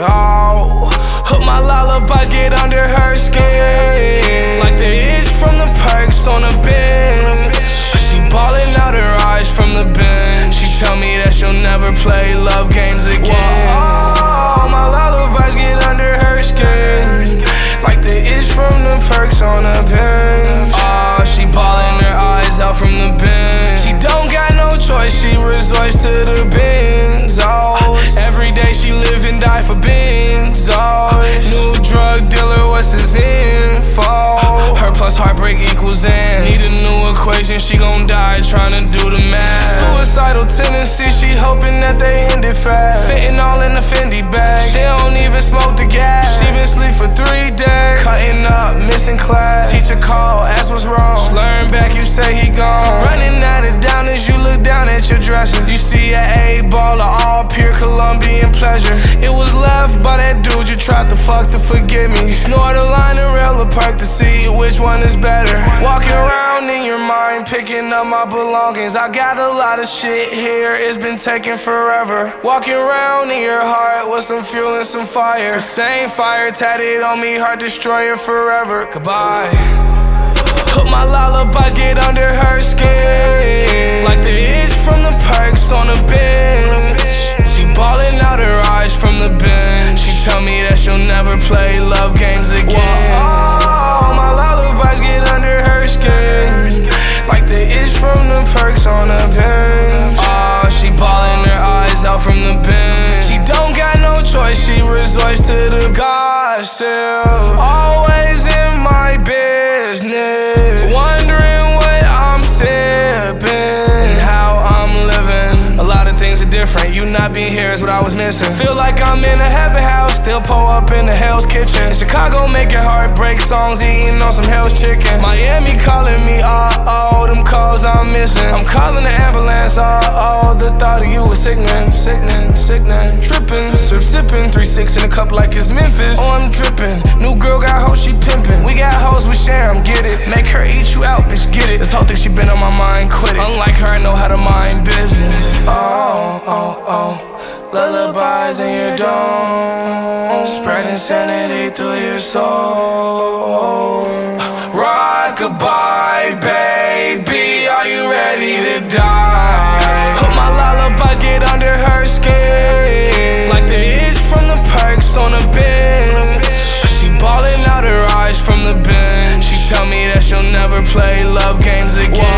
Oh, hope my lullabies get under her skin. Like the itch from the perks on a bench. She ballin' out her eyes from the bench. She tell me that she'll never play love games again. Oh, my lullabies get under her skin. Like the itch from the perks on a bench. Oh, she ballin' her eyes out from the bench. She don't got no choice, she resorts to the benzos. Live and die for benzos. New drug dealer, what's his info? Her plus heartbreak equals N. Need a new equation, she gon' die trying to do the math. Suicidal tendency, she hoping that they end it fast. Fitting all in the Fendi bag. She don't even smoke the gas. She been sleep for three days. Cutting up, missing class. Teacher call, ask what's wrong. Slurring back, you say he gone. Running at it down as you down at your. You see a A baller, all pure Colombian pleasure. It was left by that dude you tried to fuck to forget me. Snort a line and rail a perk to see which one is better. Walking around in your mind, picking up my belongings. I got a lot of shit here, it's been taking forever. Walking around in your heart with some fuel and some fire. The same fire tatted on me, heart destroyer forever. Goodbye. Hope my lullabies get under her skin. Like gossip. Always in my business. Wondering what I'm sipping, how I'm living. A lot of things are different. You not being here is what I was missing. Feel like I'm in a heaven house, still pull up in the Hell's Kitchen. Heartbreak songs, eating on some Hell's Chicken. Miami calling me, uh oh, them calls I'm missing. I'm calling the ambulance, uh oh, the thought of you was sickening, sickening, sickening. Tripping, sip sipping, 3-6 in a cup like it's Memphis. Oh, I'm dripping. New girl got hoes, she pimping. We got hoes, we share 'em, get it. Make her eat you out, bitch, get it. This whole thing she been on my mind, quit it. Unlike her, I know how to mind business. Oh, oh, oh. Lullabies in your dome, spreading sanity through your soul. Rockabye, baby, are you ready to die? Hope my lullabies get under her skin, like the itch from the perks on a bench. She ballin' out her eyes from the bench. She tell me that she'll never play love games again.